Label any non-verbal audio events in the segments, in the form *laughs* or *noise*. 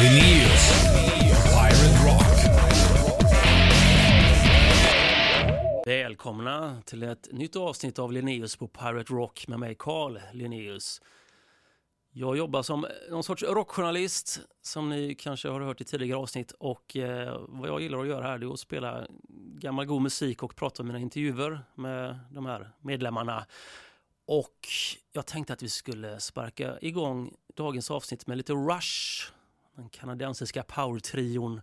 Linnaeus. Pirate Rock. Välkomna till ett nytt avsnitt av Linnaeus på Pirate Rock med mig Carl Linnaeus. Jag jobbar som någon sorts rockjournalist som ni kanske har hört i tidigare avsnitt och eh, vad jag gillar att göra här är att spela gammal god musik och prata om mina intervjuer med de här medlemmarna. Och jag tänkte att vi skulle sparka igång dagens avsnitt med lite Rush, den kanadensiska powertrion.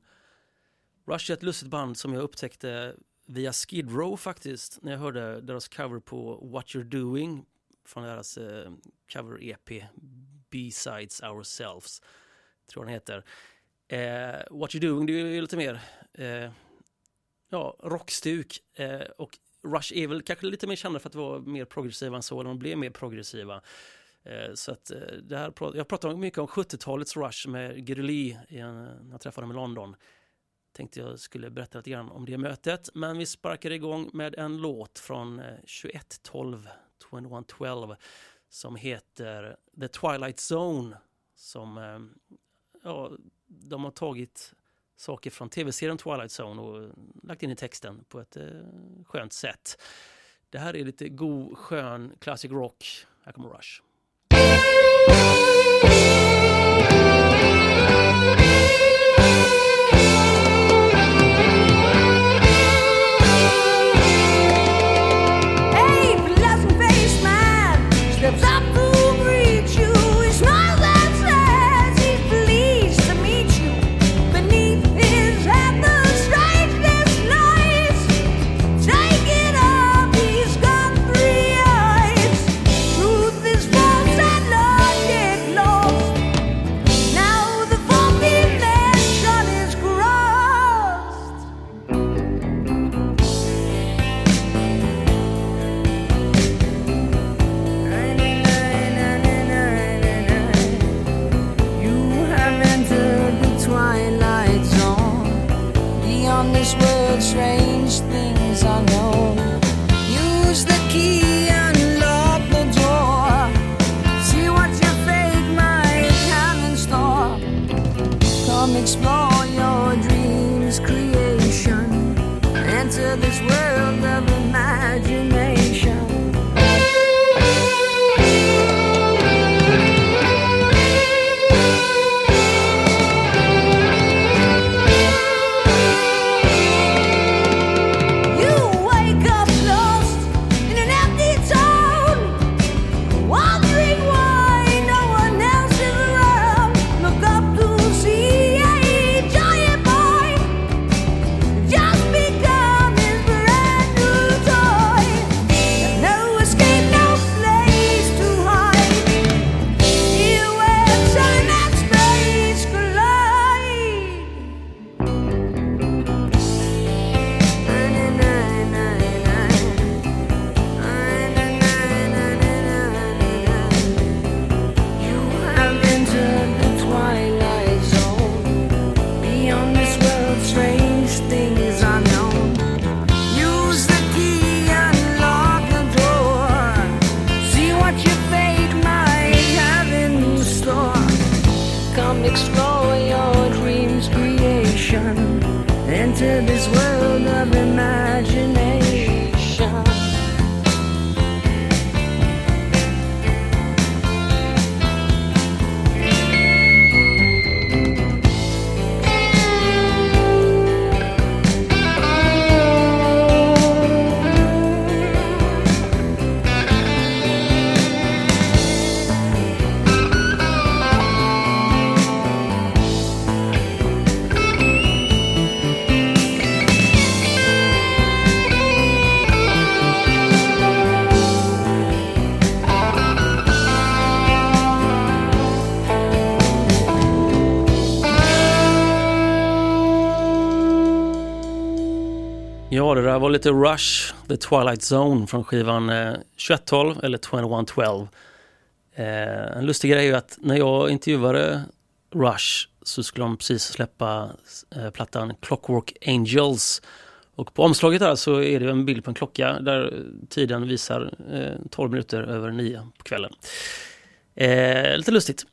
Rush är ett lustigt band som jag upptäckte via Skid Row faktiskt när jag hörde deras cover på What You're Doing från deras eh, cover-EP Besides Ourselves, tror jag den heter. Eh, What You're Doing, det är ju lite mer eh, ja, rockstuk eh, och Rush är väl kanske lite mer kända för att vara mer progressiva än så, de blev mer progressiva. Eh, så att eh, det här, jag pratar mycket om 70-talets Rush med Gurli eh, när jag träffade dem i London tänkte jag skulle berätta lite grann om det mötet. Men vi sparkar igång med en låt från 2112, 2112 som heter The Twilight Zone. Som, ja, de har tagit saker från tv-serien Twilight Zone och lagt in i texten på ett skönt sätt. Det här är lite god, skön classic rock. Här kommer Rush. Thank you. Här det var lite Rush, The Twilight Zone från skivan eh, 2112 eller 2112. Eh, en lustig grej är ju att när jag intervjuade Rush så skulle de precis släppa eh, plattan Clockwork Angels. Och på omslaget där så är det en bild på en klocka där tiden visar eh, 12 minuter över 9 på kvällen. Eh, lite lustigt.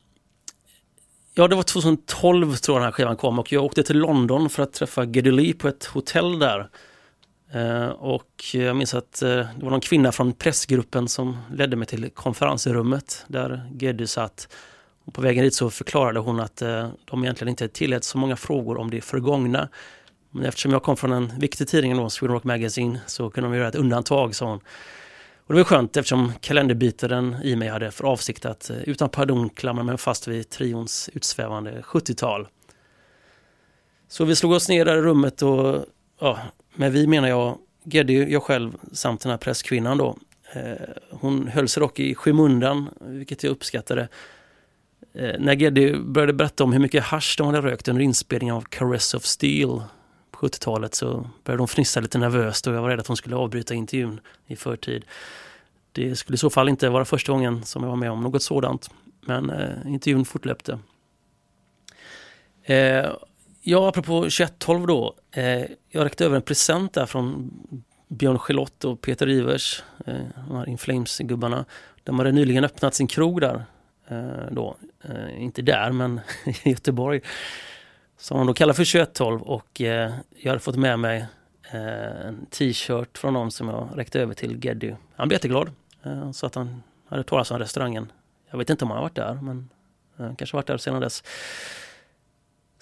Ja, det var 2012 tror jag den här skivan kom och jag åkte till London för att träffa Geddy Lee på ett hotell där. Eh, och jag minns att eh, det var någon kvinna från pressgruppen som ledde mig till konferensrummet där Geddy satt. Och på vägen dit så förklarade hon att eh, de egentligen inte tillät så många frågor om det förgångna. Men eftersom jag kom från en viktig tidning då, Sweden Rock Magazine, så kunde de göra ett undantag, sa hon. Och det var skönt eftersom kalenderbitaren i mig hade för avsikt att utan pardon klamra mig fast vid trions utsvävande 70-tal. Så vi slog oss ner där i rummet och ja, med vi menar jag Geddy, jag själv samt den här presskvinnan då. Eh, hon höll sig dock i skymundan, vilket jag uppskattade. Eh, när Geddy började berätta om hur mycket hash de hade rökt under inspelningen av Caress of Steel på 70-talet så började hon fnissa lite nervöst och jag var rädd att hon skulle avbryta intervjun i förtid. Det skulle i så fall inte vara första gången som jag var med om något sådant. Men eh, intervjun fortlöpte. Eh, Ja, apropå 2112 då. Eh, jag räckte över en present där från Björn Schelott och Peter Ivers, eh, de här Inflames-gubbarna. De hade nyligen öppnat sin krog där. Eh, då. Eh, inte där, men *laughs* i Göteborg. Som de då kallar för 2112 och eh, jag hade fått med mig eh, en t-shirt från dem som jag räckte över till Geddy. Han blev jätteglad. Eh, så att han hade talat om restaurangen. Jag vet inte om han har varit där, men eh, kanske varit där sedan dess.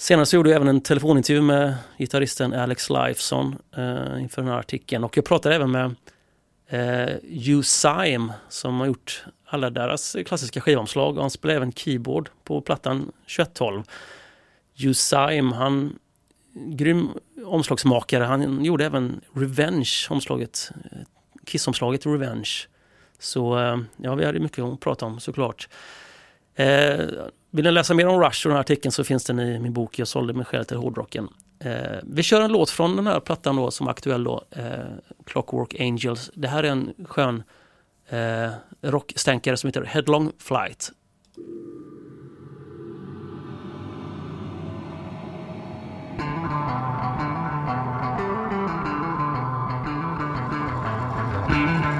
Senare så gjorde jag även en telefonintervju med gitarristen Alex Lifeson eh, inför den här artikeln. Och jag pratade även med eh, Hugh Syme som har gjort alla deras klassiska skivomslag. Och han spelar även keyboard på plattan 2112. Hugh Syme, han grym omslagsmakare. Han gjorde även Revenge, omslaget, eh, Kiss-omslaget Revenge. Så eh, ja, vi hade mycket att prata om såklart. Eh, vill ni läsa mer om Rush och den här artikeln så finns den i min bok Jag sålde mig själv till hårdrocken. Eh, vi kör en låt från den här plattan då som är aktuell då, eh, Clockwork Angels. Det här är en skön eh, rockstänkare som heter Headlong Flight. Mm.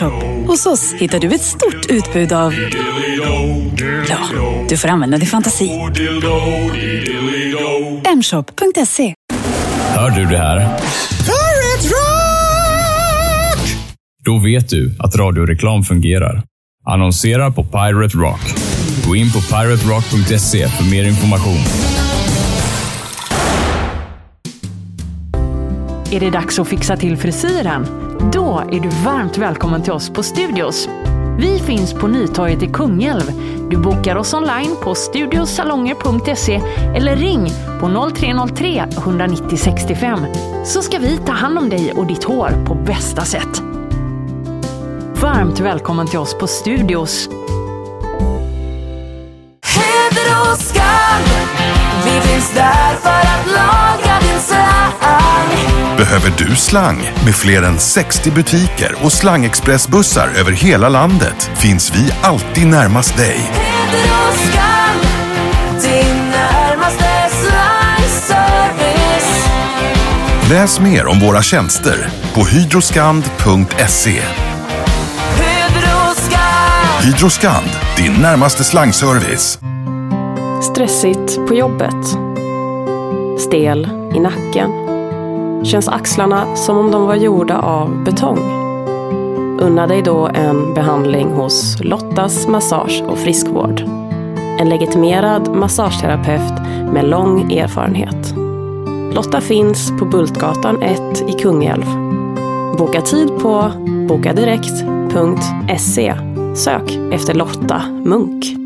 Do, M-shop. Hos oss hittar du ett stort utbud av... Ja, du får använda din fantasi. Mshop.se. Hör du det här? Då vet du att radioreklam fungerar. Annonsera på Pirate Rock. Gå in på piraterock.se för mer information. Är det dags att fixa till frisyren? Då är du varmt välkommen till oss på Studios. Vi finns på Nytorget i Kungälv. Du bokar oss online på studiosalonger.se eller ring på 0303 190 65 så ska vi ta hand om dig och ditt hår på bästa sätt. Varmt välkommen till oss på Studios. Heder och skall, Vi finns där för att laga Behöver du slang? Med fler än 60 butiker och slangexpressbussar över hela landet finns vi alltid närmast dig. Heder och skam Din närmaste slangservice Läs mer om våra tjänster på hydroskand.se. Hydroskand, din närmaste slangservice. Stressigt på jobbet. Stel i nacken. Känns axlarna som om de var gjorda av betong. Unna dig då en behandling hos Lottas Massage och Friskvård. En legitimerad massageterapeut med lång erfarenhet. Lotta finns på Bultgatan 1 i Kungälv. Boka tid på bokadirekt.se. Sök efter Lotta Munk.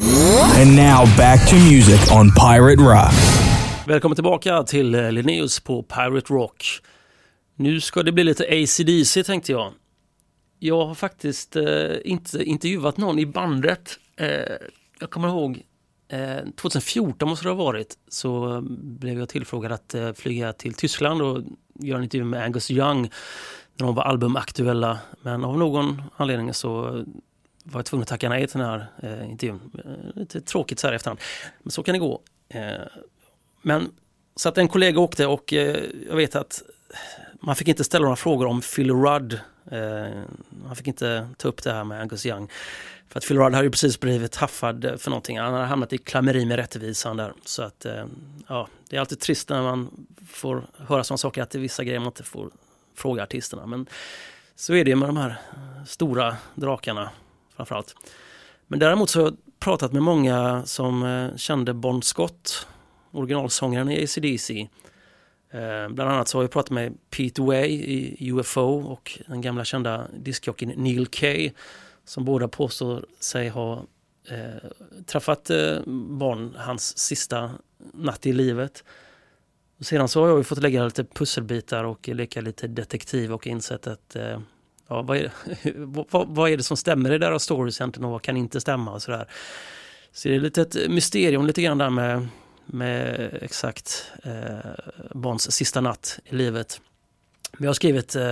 And now back to music on Pirate Rock. Välkommen tillbaka till eh, Linneus på Pirate Rock. Nu ska det bli lite ACDC tänkte jag. Jag har faktiskt eh, inte intervjuat någon i bandet. Eh, jag kommer ihåg eh, 2014 måste det ha varit så eh, blev jag tillfrågad att eh, flyga till Tyskland och göra en intervju med Angus Young när de var albumaktuella. Men av någon anledning så var jag tvungen att tacka nej till den här eh, intervjun. Eh, lite tråkigt så här i efterhand. Men så kan det gå. Eh, men så att en kollega åkte och eh, jag vet att man fick inte ställa några frågor om Phil Rudd. Eh, man fick inte ta upp det här med Angus Young. För att Phil Rudd hade ju precis blivit haffad för någonting. Han hade hamnat i klammeri med rättvisan där. Så att eh, ja, det är alltid trist när man får höra sådana saker att det är vissa grejer man inte får fråga artisterna. Men så är det ju med de här stora drakarna framförallt. Men däremot så har jag pratat med många som eh, kände Bon Scott, originalsångaren i ACDC. Eh, bland annat så har jag pratat med Pete Way i UFO och den gamla kända diskjockeyn Neil Kay som båda påstår sig ha eh, träffat eh, Bon hans sista natt i livet. Och sedan så har jag ju fått lägga lite pusselbitar och leka lite detektiv och insett att eh, ja, vad, är, *laughs* vad, vad är det som stämmer i deras stories egentligen och vad kan inte stämma och sådär. Så det är lite ett mysterium lite grann där med, med exakt eh, Bonds sista natt i livet. Men jag har skrivit, eh,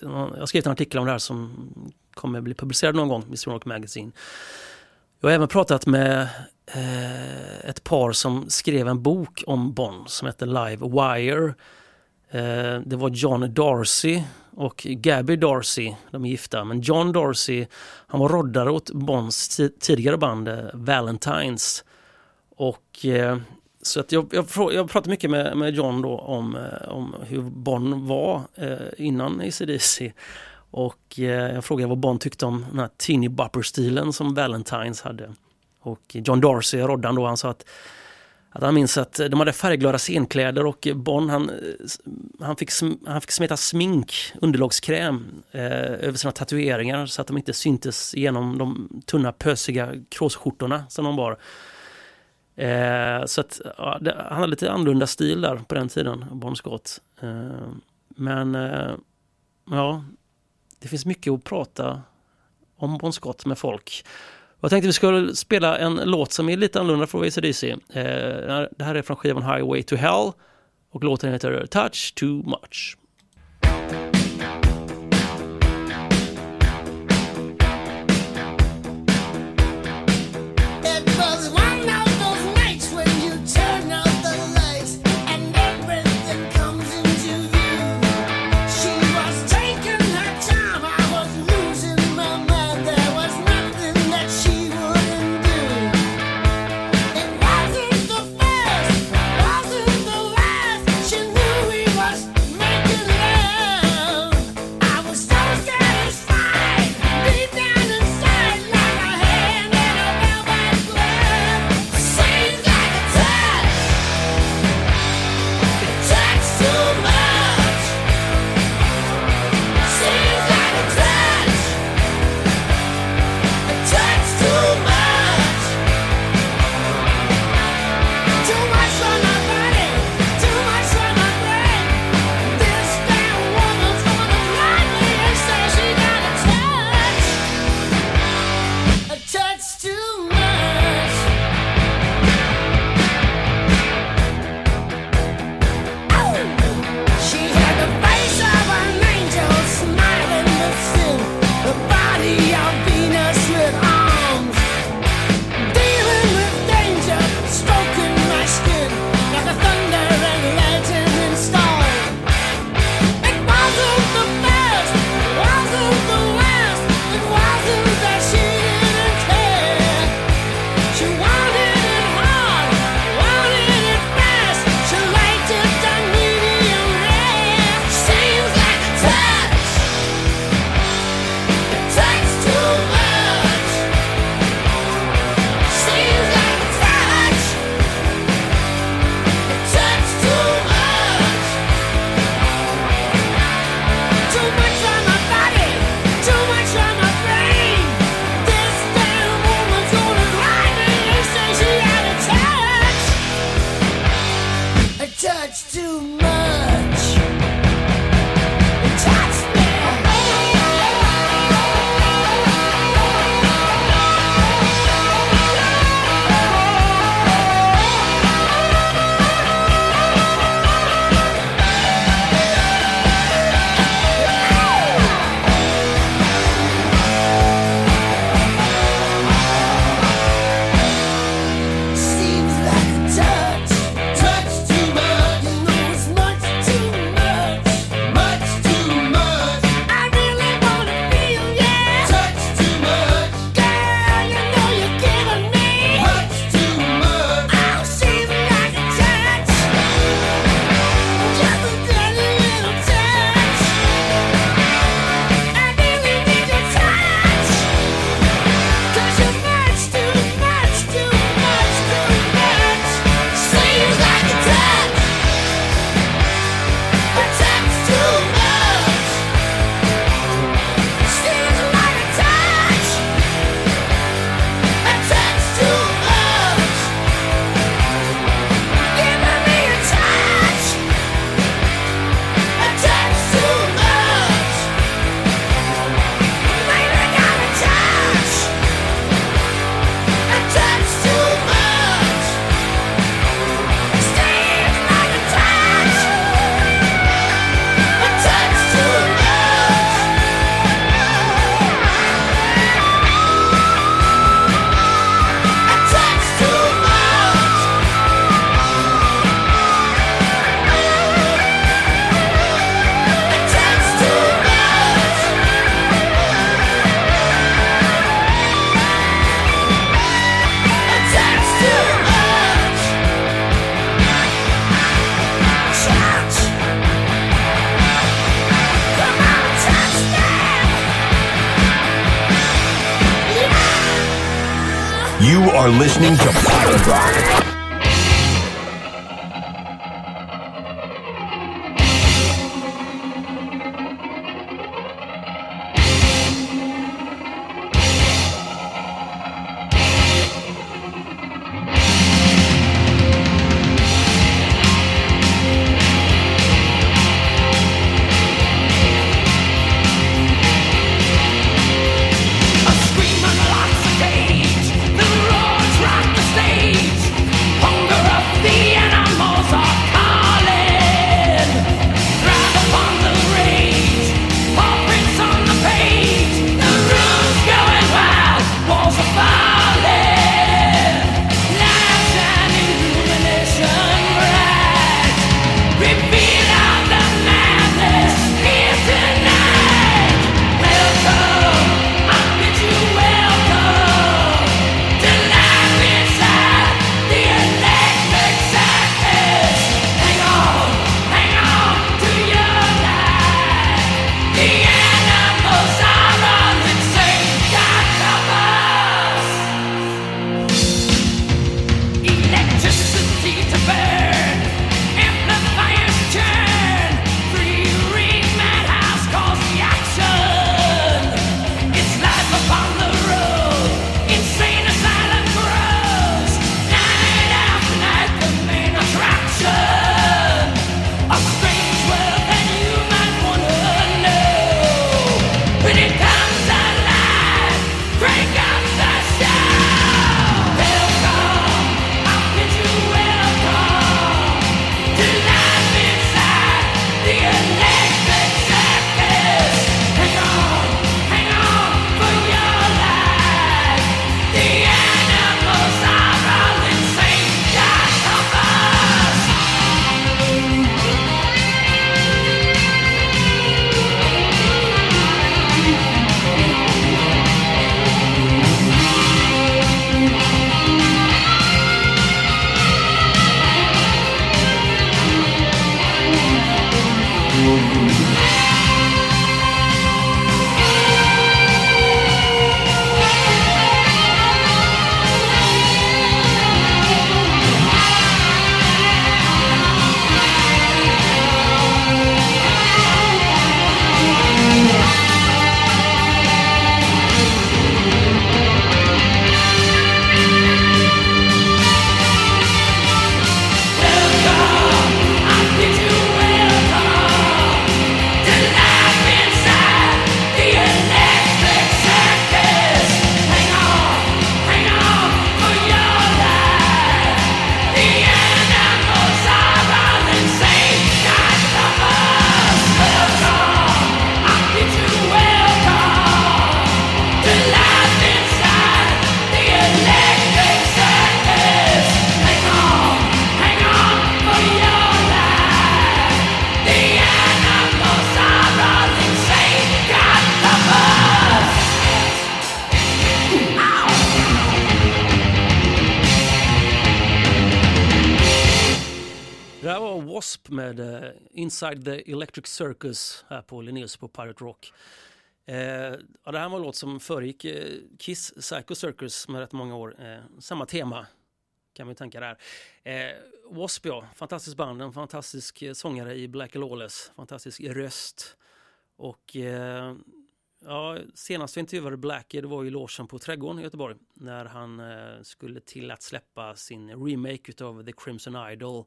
jag har skrivit en artikel om det här som kommer bli publicerad någon gång i Sweden Rock Magazine. Jag har även pratat med eh, ett par som skrev en bok om Bond som heter Live Wire. Eh, det var John Darcy och Gabby Darcy, de är gifta. Men John Darcy, han var roddare åt Bonds tidigare band eh, Valentines. Och eh, så att jag, jag, jag pratade mycket med, med John då om, om hur Bonn var innan ACDC. Och jag frågade vad Bond tyckte om den här teeny bopper stilen som Valentines hade. Och John Darcy, roddan då, han sa att att han minns att de hade färgglada scenkläder och Bonn han, han, fick, han fick smeta smink, underlagskräm, eh, över sina tatueringar så att de inte syntes genom de tunna pösiga kråsskjortorna som de bar. Eh, så att, ja, det, han hade lite annorlunda stil där på den tiden, Bon Scott. Eh, men eh, ja, det finns mycket att prata om Bon Scott med folk. Jag tänkte vi skulle spela en låt som är lite annorlunda från ACDC. Eh, det här är från skivan Highway to Hell och låten heter Touch Too Much. listening to Inside the Electric Circus här på Linnaeus på Pirate Rock. Eh, ja, det här var en låt som föregick eh, Kiss Psycho Circus med rätt många år. Eh, samma tema kan vi tänka där. Eh, W.A.S.P. ja, fantastiskt band, en fantastisk eh, sångare i Black Lawless, fantastisk röst. Och eh, ja, senast vi intervjuade Blackie det var i logen på Trädgården i Göteborg när han eh, skulle till att släppa sin remake av The Crimson Idol.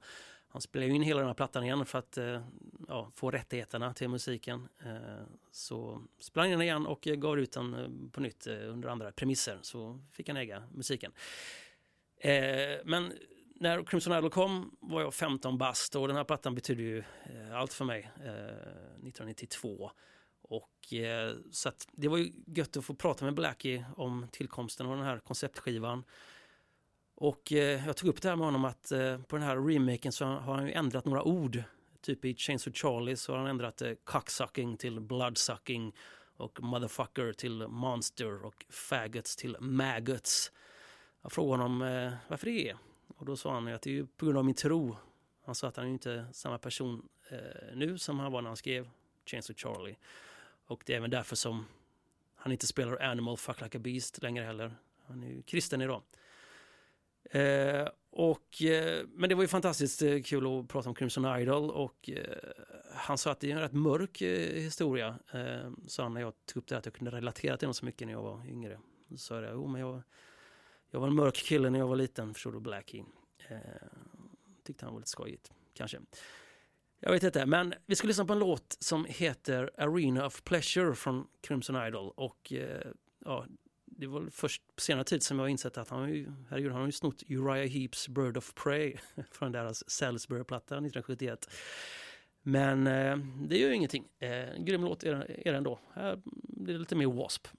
Han spelade in hela den här plattan igen för att eh, ja, få rättigheterna till musiken. Eh, så spelade han in den igen och gav ut den eh, på nytt eh, under andra premisser så fick han äga musiken. Eh, men när Crimson Idol kom var jag 15 bast och den här plattan betydde ju eh, allt för mig eh, 1992. Och, eh, så att det var ju gött att få prata med Blackie om tillkomsten av den här konceptskivan. Och eh, jag tog upp det här med honom att eh, på den här remaken så har han ju ändrat några ord. Typ i Chains of Charlie så har han ändrat eh, cocksucking till bloodsucking och motherfucker till monster och faggots till maggots. Jag frågade honom eh, varför det är. Och då sa han att det är ju på grund av min tro. Han sa att han är inte samma person eh, nu som han var när han skrev Chains of Charlie. Och det är även därför som han inte spelar Animal Fuck Like a Beast längre heller. Han är ju kristen idag. Eh, och, eh, men det var ju fantastiskt eh, kul att prata om Crimson Idol och eh, han sa att det är en rätt mörk eh, historia. Eh, sa han när jag tog upp det att jag kunde relatera till honom så mycket när jag var yngre. Så sa jag, jo men jag, jag var en mörk kille när jag var liten, förstår du, Blackie. Eh, tyckte han var lite skojigt, kanske. Jag vet inte, men vi ska lyssna på en låt som heter Arena of Pleasure från Crimson Idol. Och ja, det var först på senare tid som jag har insett att han har ju, herregud, han har ju snott Uriah Heeps Bird of Prey *laughs* från deras Salisbury-platta 1971. Men eh, det gör ju ingenting. Eh, en grym låt är, är den då. Här blir det lite mer W.A.S.P.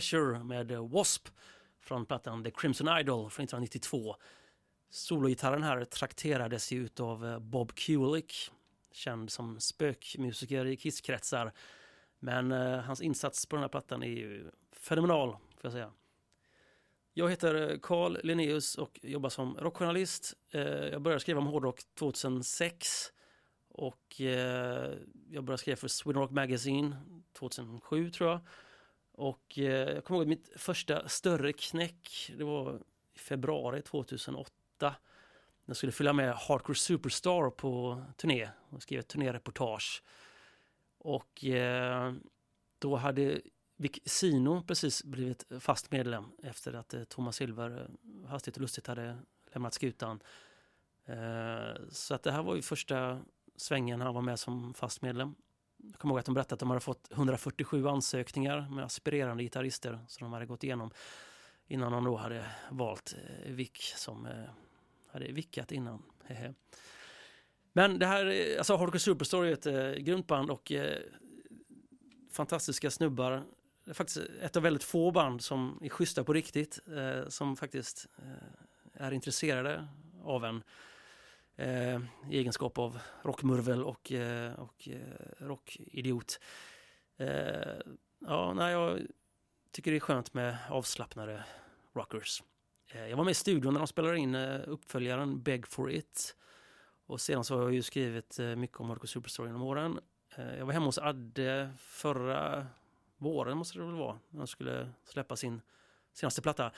Pleasure med eh, W.A.S.P. från plattan The Crimson Idol från 1992. Sologitarren här trakterades ju utav eh, Bob Kulick, känd som spökmusiker i Kiss-kretsar. Men eh, hans insats på den här plattan är ju fenomenal, får jag säga. Jag heter eh, Carl Linnaeus och jobbar som rockjournalist. Eh, jag började skriva om hårdrock 2006 och eh, jag började skriva för Sweden Rock Magazine 2007 tror jag. Och eh, jag kommer ihåg mitt första större knäck, det var i februari 2008. Jag skulle följa med Hardcore Superstar på turné och skriva ett turnéreportage. Och eh, då hade Vic Sino precis blivit fast medlem efter att eh, Thomas Silver eh, hastigt och lustigt hade lämnat skutan. Eh, så att det här var ju första svängen han var med som fast medlem. Jag kommer ihåg att de berättade att de hade fått 147 ansökningar med aspirerande gitarrister som de hade gått igenom innan de då hade valt Vick Vic som eh, hade vickat innan. Men det här, eh, alltså Hardcore Superstar är ett eh, grymt band och eh, fantastiska snubbar. Det är faktiskt ett av väldigt få band som är schyssta på riktigt, eh, som faktiskt eh, är intresserade av en eh, i egenskap av rockmurvel och, eh, och eh, rockidiot. Eh, ja, nej, jag tycker det är skönt med avslappnade rockers. Eh, jag var med i studion när de spelade in eh, uppföljaren Beg for it. Och sedan så har jag ju skrivit eh, mycket om Hardcore Superstar genom åren. Eh, Jag var hemma hos Adde förra våren måste det väl vara, när de skulle släppa sin senaste platta.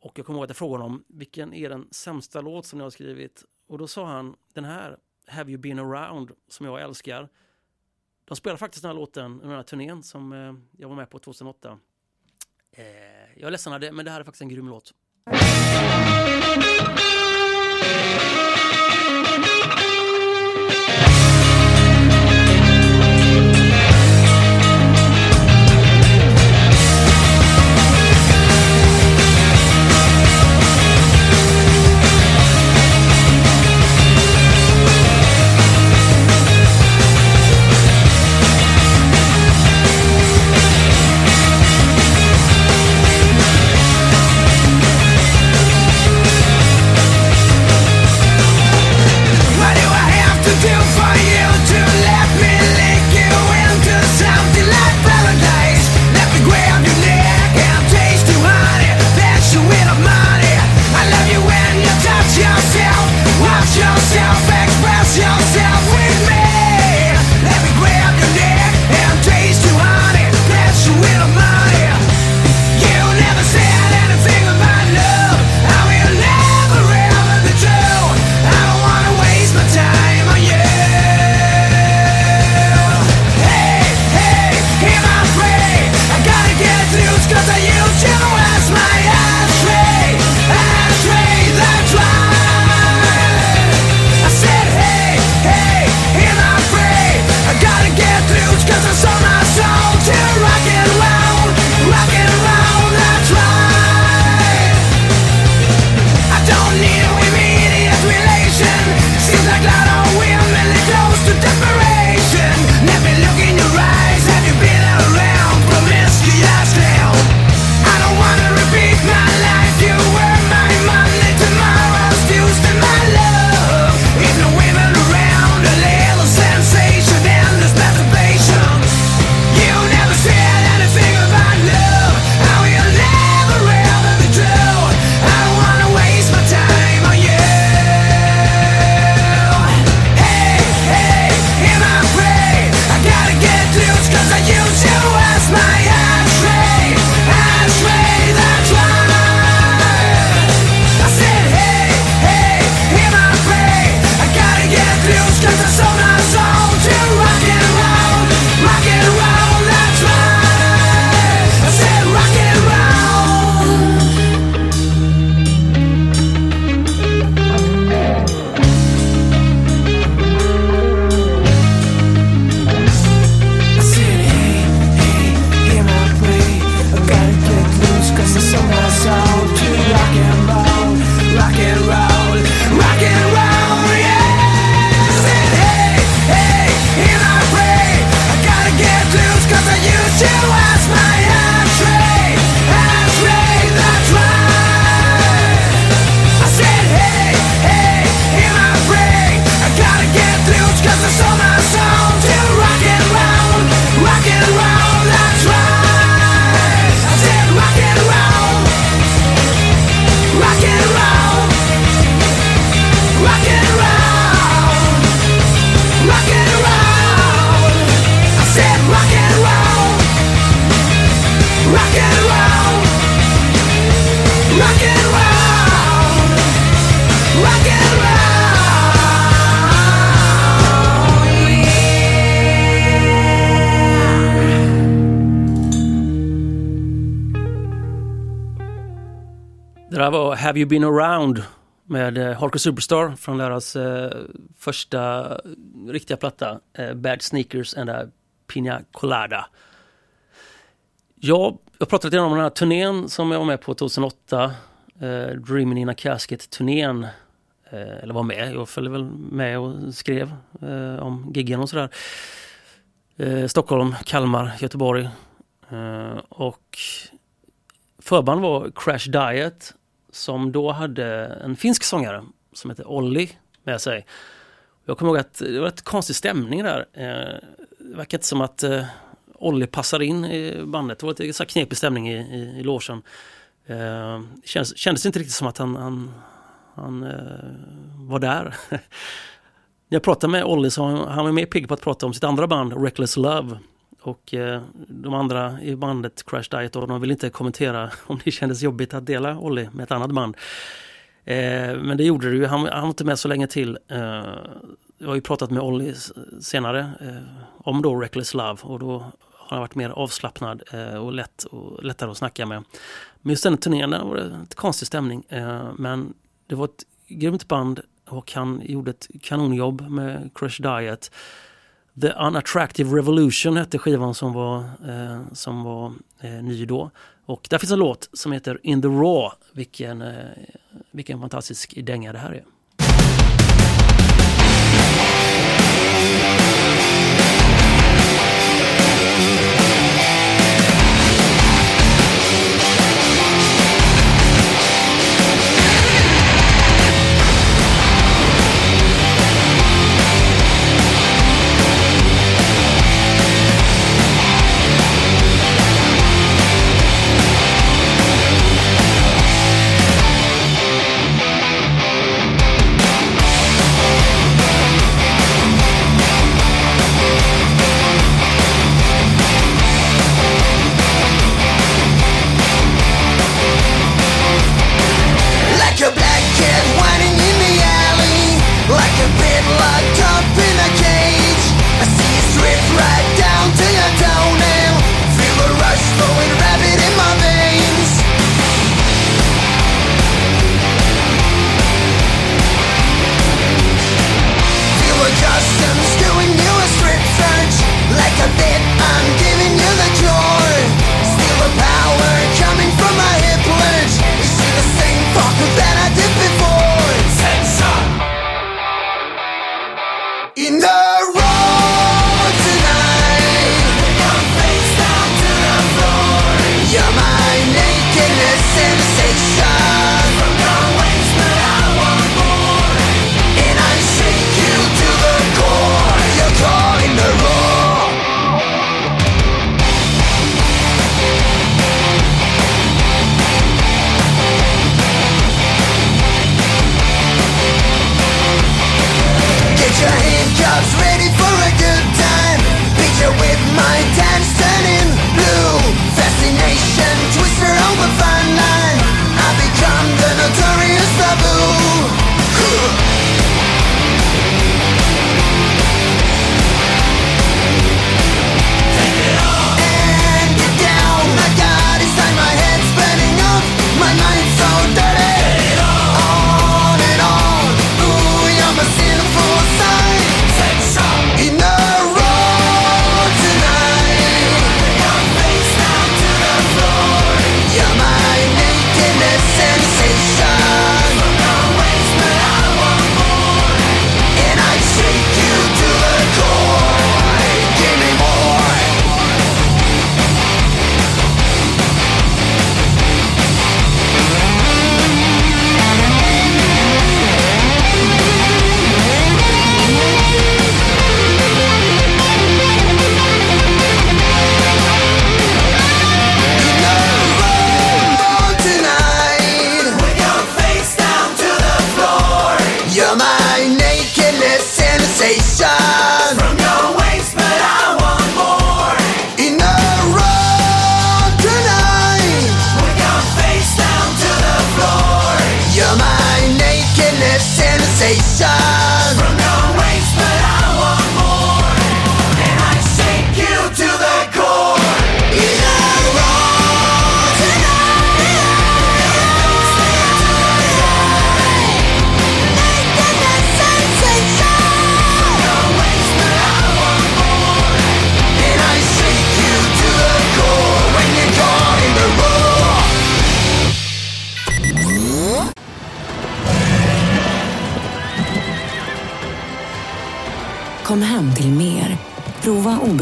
Och jag kommer ihåg att jag frågade honom, vilken är den sämsta låt som ni har skrivit? Och då sa han, den här, Have You Been Around, som jag älskar. De spelade faktiskt den här låten under den här turnén som eh, jag var med på 2008. Eh, jag är ledsen men det här är faktiskt en grym låt. Have You Been Around med eh, Hardcore Superstar från deras eh, första riktiga platta eh, Bad Sneakers and a Pina Colada. Jag, jag pratade lite om den här turnén som jag var med på 2008. Eh, Dreaming in a Casket-turnén. Eh, eller var med, jag följde väl med och skrev eh, om giggen och sådär. Eh, Stockholm, Kalmar, Göteborg. Eh, och förband var Crash Diet som då hade en finsk sångare som hette Olli med sig. Jag kommer ihåg att det var ett konstig stämning där. Eh, det verkar inte som att eh, Olli passar in i bandet. Det var lite så knepig stämning i, i, i logen. Eh, Det kändes, kändes inte riktigt som att han, han, han eh, var där. *laughs* När jag pratade med Olli så han, han var mer pigg på att prata om sitt andra band, Reckless Love. Och eh, de andra i bandet Crash Diet och de vill inte kommentera *laughs* om det kändes jobbigt att dela Olli med ett annat band. Eh, men det gjorde det ju, han, han var inte med så länge till. Eh, jag har ju pratat med Olli senare eh, om då Reckless Love och då har han varit mer avslappnad eh, och, lätt och lättare att snacka med. Men just den turnén där var det en konstig stämning. Eh, men det var ett grymt band och han gjorde ett kanonjobb med Crash Diet. The Unattractive Revolution hette skivan som var, eh, som var eh, ny då. Och där finns en låt som heter In the Raw. Vilken, eh, vilken fantastisk dänga det här är.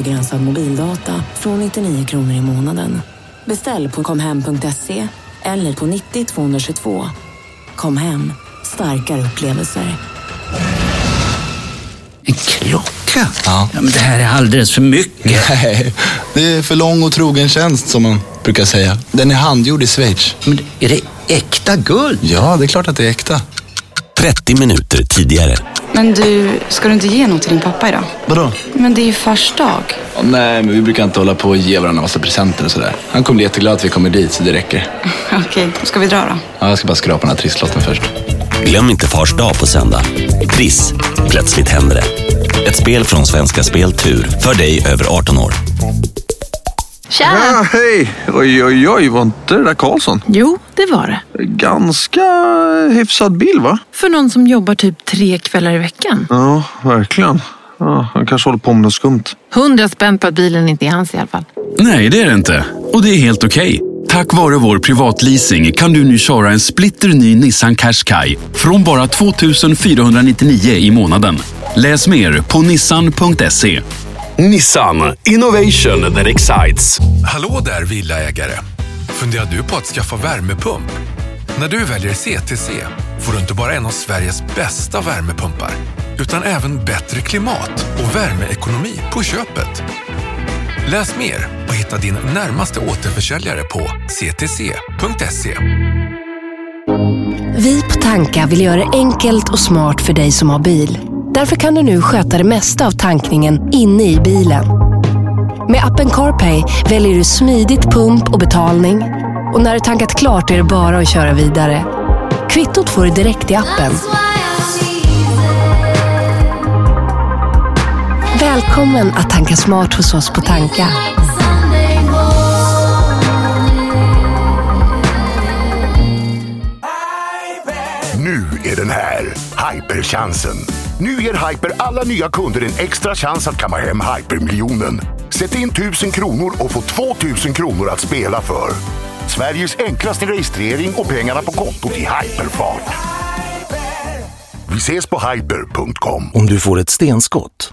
Obegränsad mobildata från 99 kronor i månaden. Beställ på komhem.se eller på 90 222. Kom hem, starkare upplevelser. En klocka? Ja. men det här är alldeles för mycket. *laughs* Nej, det är för lång och trogen tjänst som man brukar säga. Den är handgjord i Schweiz. Men är det äkta guld? Ja, det är klart att det är äkta. 30 minuter tidigare. Men du, ska du inte ge något till din pappa idag? Vadå? Men det är ju fars dag. Åh, nej, men vi brukar inte hålla på och ge varandra massa presenter och sådär. Han kommer bli jätteglad att vi kommer dit, så det räcker. *laughs* Okej, ska vi dra då? Ja, jag ska bara skrapa den här trisslotten först. Glöm inte Fars dag på söndag. Triss. Plötsligt händer det. Ett spel från Svenska Spel Tur. För dig över 18 år. Tja! Ja, hej! Oj, oj, oj, var inte det där Karlsson? Jo, det var det. Ganska hyfsad bil, va? För någon som jobbar typ tre kvällar i veckan. Ja, verkligen. Ja, han kanske håller på med något skumt. Hundra spänn på att bilen inte är hans i alla fall. Nej, det är det inte. Och det är helt okej. Tack vare vår privatleasing kan du nu köra en splitter ny Nissan Qashqai från bara 2 499 i månaden. Läs mer på nissan.se. Nissan Innovation that excites. Hallå där villaägare! Funderar du på att skaffa värmepump? När du väljer CTC får du inte bara en av Sveriges bästa värmepumpar utan även bättre klimat och värmeekonomi på köpet. Läs mer och hitta din närmaste återförsäljare på ctc.se. Vi på Tanka vill göra det enkelt och smart för dig som har bil. Därför kan du nu sköta det mesta av tankningen inne i bilen. Med appen CarPay väljer du smidigt pump och betalning. Och när du tankat klart är det bara att köra vidare. Kvittot får du direkt i appen. Välkommen att tanka smart hos oss på Tanka. Nu är den här, hyperchansen. Nu ger Hyper alla nya kunder en extra chans att kamma hem hypermiljonen. Sätt in 1000 kronor och få 2000 kronor att spela för. Sveriges enklaste registrering och pengarna på kontot i hyperfart. Vi ses på hyper.com. Om du får ett stenskott.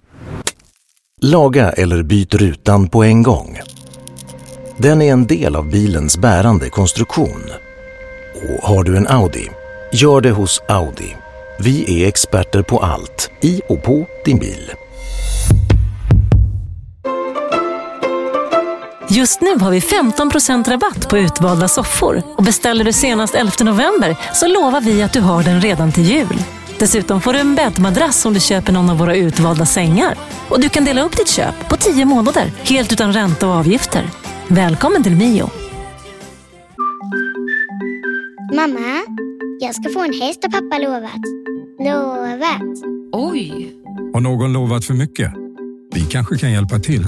Laga eller byt rutan på en gång. Den är en del av bilens bärande konstruktion. Och har du en Audi, gör det hos Audi. Vi är experter på allt i och på din bil. Just nu har vi 15% rabatt på utvalda soffor och beställer du senast 11 november så lovar vi att du har den redan till jul. Dessutom får du en bäddmadrass om du köper någon av våra utvalda sängar. Och du kan dela upp ditt köp på 10 månader helt utan ränta och avgifter. Välkommen till Mio. Mamma, jag ska få en häst har pappa lovat. Lovat. Oj! Har någon lovat för mycket? Vi kanske kan hjälpa till.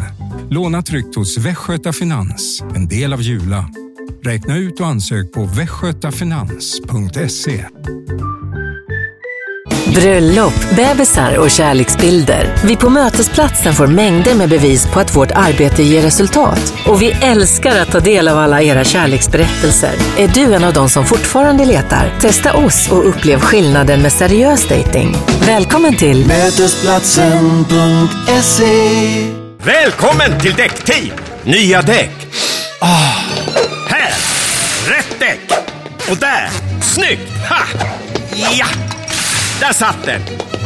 Låna tryggt hos Västgöta Finans, en del av Jula. Räkna ut och ansök på västgötafinans.se. Bröllop, bebisar och kärleksbilder. Vi på Mötesplatsen får mängder med bevis på att vårt arbete ger resultat. Och vi älskar att ta del av alla era kärleksberättelser. Är du en av dem som fortfarande letar? Testa oss och upplev skillnaden med seriös dating. Välkommen till Mötesplatsen.se Välkommen till Däckteam! Nya däck. Ah, här! Rätt däck! Och där! Snyggt! Ha! Ja! Där satt den!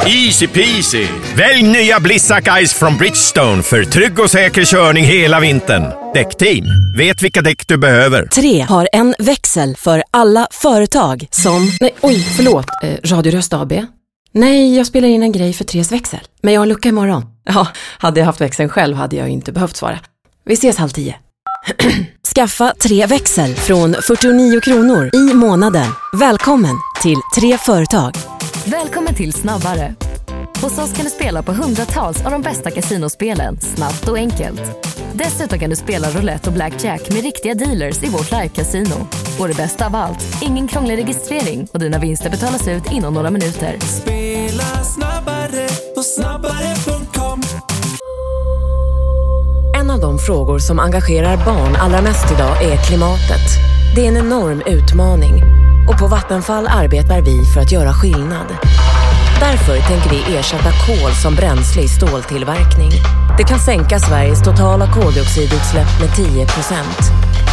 Easy peasy! Välj nya Blissac Ice från Bridgestone för trygg och säker körning hela vintern. Däckteam, vet vilka däck du behöver. Tre har en växel för alla företag som... Nej, oj, förlåt. Eh, Radioröst AB? Nej, jag spelar in en grej för Tres växel. Men jag har lucka imorgon. *laughs* Ja, hade jag haft växeln själv hade jag inte behövt svara. Vi ses halv tio. *clears throat* Skaffa tre växel från 49 kronor i månaden. Välkommen till Tre Företag. Välkommen till Snabbare. Hos oss kan du spela på hundratals av de bästa kasinospelen snabbt och enkelt. Dessutom kan du spela roulette och blackjack med riktiga dealers i vårt live-casino. Och det bästa av allt, ingen krånglig registrering och dina vinster betalas ut inom några minuter. Spela snabbare på snabbare.com En av de frågor som engagerar barn allra mest idag är klimatet. Det är en enorm utmaning och på Vattenfall arbetar vi för att göra skillnad. Därför tänker vi ersätta kol som bränsle i ståltillverkning. Det kan sänka Sveriges totala koldioxidutsläpp med 10 procent.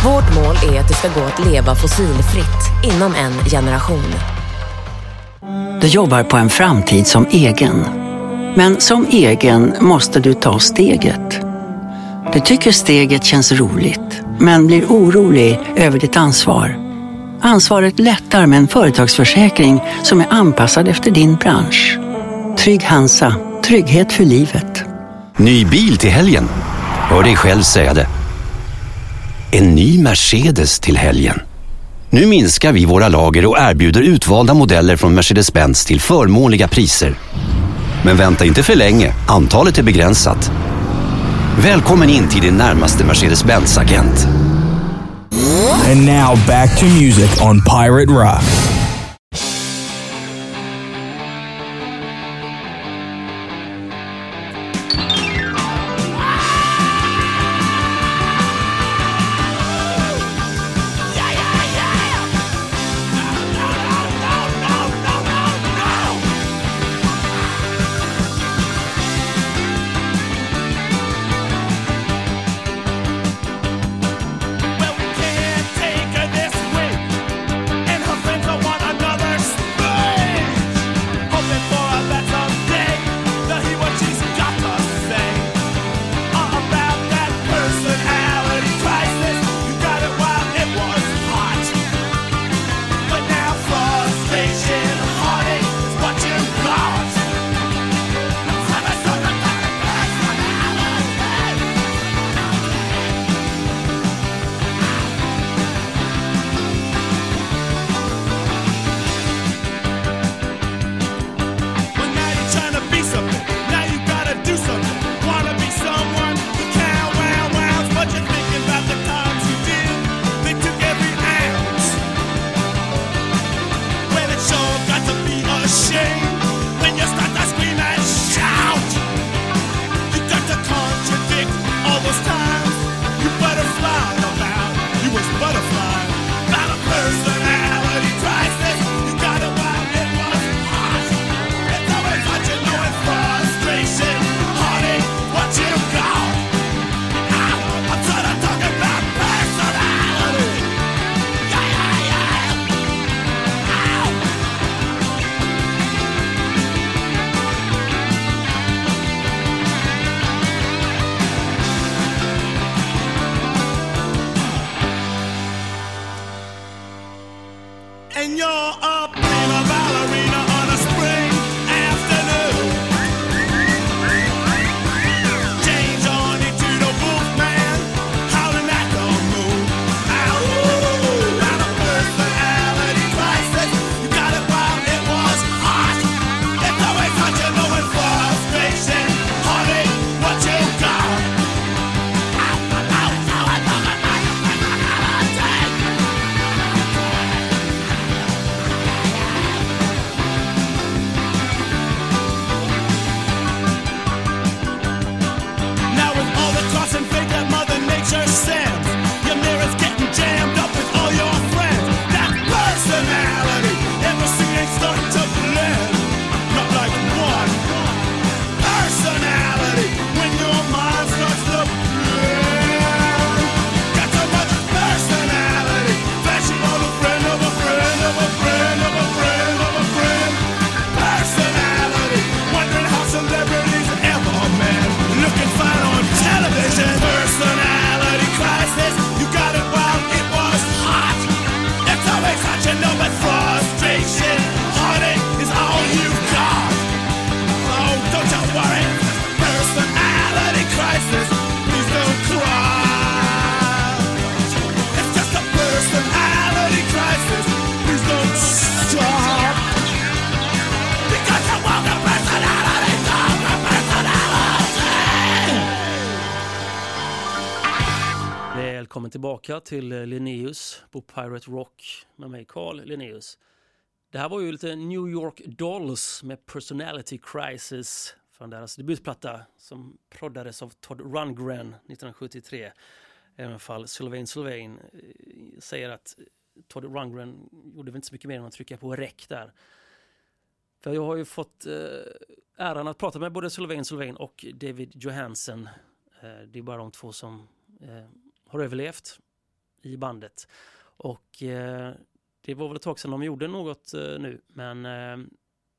Vårt mål är att det ska gå att leva fossilfritt inom en generation. Du jobbar på en framtid som egen. Men som egen måste du ta steget. Du tycker steget känns roligt, men blir orolig över ditt ansvar. Ansvaret lättar med en företagsförsäkring som är anpassad efter din bransch. Trygg Hansa, trygghet för livet. Ny bil till helgen. Hör dig själv säga det. En ny Mercedes till helgen. Nu minskar vi våra lager och erbjuder utvalda modeller från Mercedes-Benz till förmånliga priser. Men vänta inte för länge, antalet är begränsat. Välkommen in till din närmaste Mercedes-Benz-agent. And now back to music on Pirate Rock. Tillbaka till Linneus Linnaeus på Pirate Rock med mig Carl Linnaeus. Det här var ju lite New York Dolls med Personality Crisis från deras debutplatta som proddades av Todd Rundgren 1973. Även fall Sylvain Sylvain eh, säger att Todd Rundgren gjorde väl inte så mycket mer än att trycka på rec där. För jag har ju fått eh, äran att prata med både Sylvain Sylvain och David Johansen. Det är bara de två som har överlevt i bandet. Och eh, det var väl ett tag sedan de gjorde något eh, nu, men eh,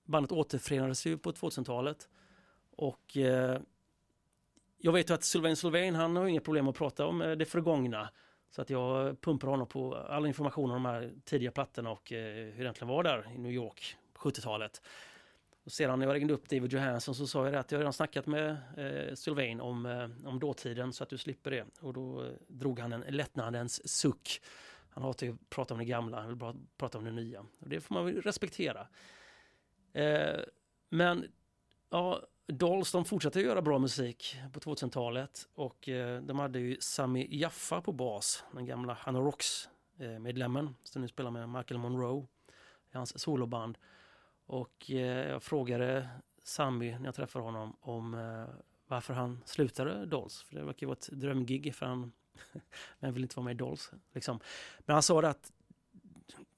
bandet återförenades ju på 2000-talet. Och eh, jag vet ju att Sylvain Sylvain, han har inga problem att prata om eh, det förgångna. Så att jag pumpar honom på all information om de här tidiga plattorna och eh, hur det egentligen var där i New York på 70-talet. Och sedan när jag ringde upp David Johansson så sa jag det att jag redan snackat med eh, Sylvain om, eh, om dåtiden så att du slipper det. Och då eh, drog han en lättnadens suck. Han hatar ju att prata om det gamla, han vill bara prata om det nya. Och det får man väl respektera. Eh, men ja, Dolls de fortsatte göra bra musik på 2000-talet och eh, de hade ju Sami Jaffa på bas, den gamla Hanna Rocks eh, medlemmen som nu spelar med Michael Monroe i hans soloband. Och eh, jag frågade Sammy när jag träffade honom om eh, varför han slutade Dolls. För det verkar ju vara ett drömgig för han *laughs* men vill inte vara med i Dolls. Liksom. Men han sa det att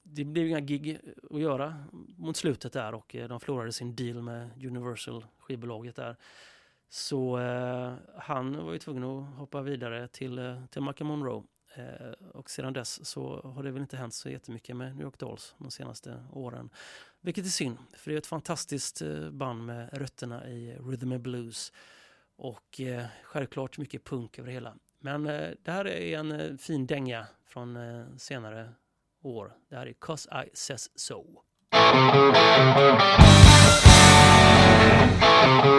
det blev inga gig att göra mot slutet där och eh, de förlorade sin deal med Universal skivbolaget där. Så eh, han var ju tvungen att hoppa vidare till, eh, till Michael Monroe. Eh, och sedan dess så har det väl inte hänt så jättemycket med New York Dolls de senaste åren. Vilket är synd, för det är ett fantastiskt eh, band med rötterna i rhythm and blues. Och eh, självklart mycket punk över det hela. Men eh, det här är en eh, fin dänga från eh, senare år. Det här är 'Cause I says so'. So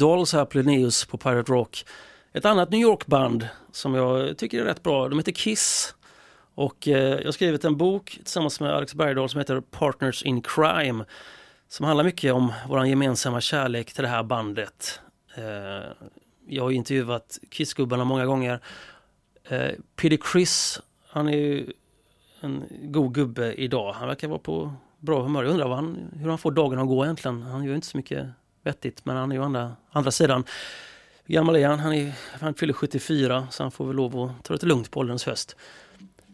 Dolls här på på Pirate Rock. Ett annat New York-band som jag tycker är rätt bra, de heter Kiss. Och eh, jag har skrivit en bok tillsammans med Alex Bergdahl som heter Partners in Crime. Som handlar mycket om vår gemensamma kärlek till det här bandet. Eh, jag har intervjuat Kissgubbarna många gånger. Eh, Peter Chris, han är ju en god gubbe idag. Han verkar vara på bra humör. Jag undrar vad han, hur han får dagen att gå egentligen. Han gör inte så mycket vettigt men han är ju andra, andra sidan. Hur gammal är han? Han, är, han fyller 74 så han får väl lov att ta det lite lugnt på ålderns höst.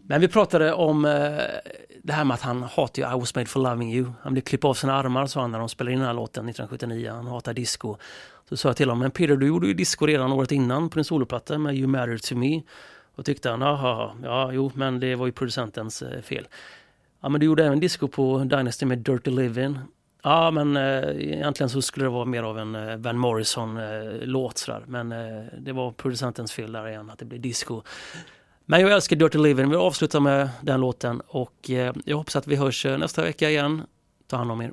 Men vi pratade om eh, det här med att han hatar ju I was made for loving you. Han blev klippa av sina armar sa han när de spelade in den här låten 1979. Han hatar disco. Så sa jag till honom, men Peter du gjorde ju disco redan året innan på din soloplatta med You Matter To Me. Och tyckte han, jaha, ja jo men det var ju producentens eh, fel. Ja men du gjorde även disco på Dynasty med Dirty Living. Ja men eh, egentligen så skulle det vara mer av en eh, Van Morrison-låt sådär. Men eh, det var producentens fel där igen, att det blev disco. Men jag älskar Dirty Living, vi avslutar med den låten och eh, jag hoppas att vi hörs eh, nästa vecka igen. Ta hand om er.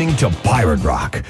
Listening to Pirate Rock,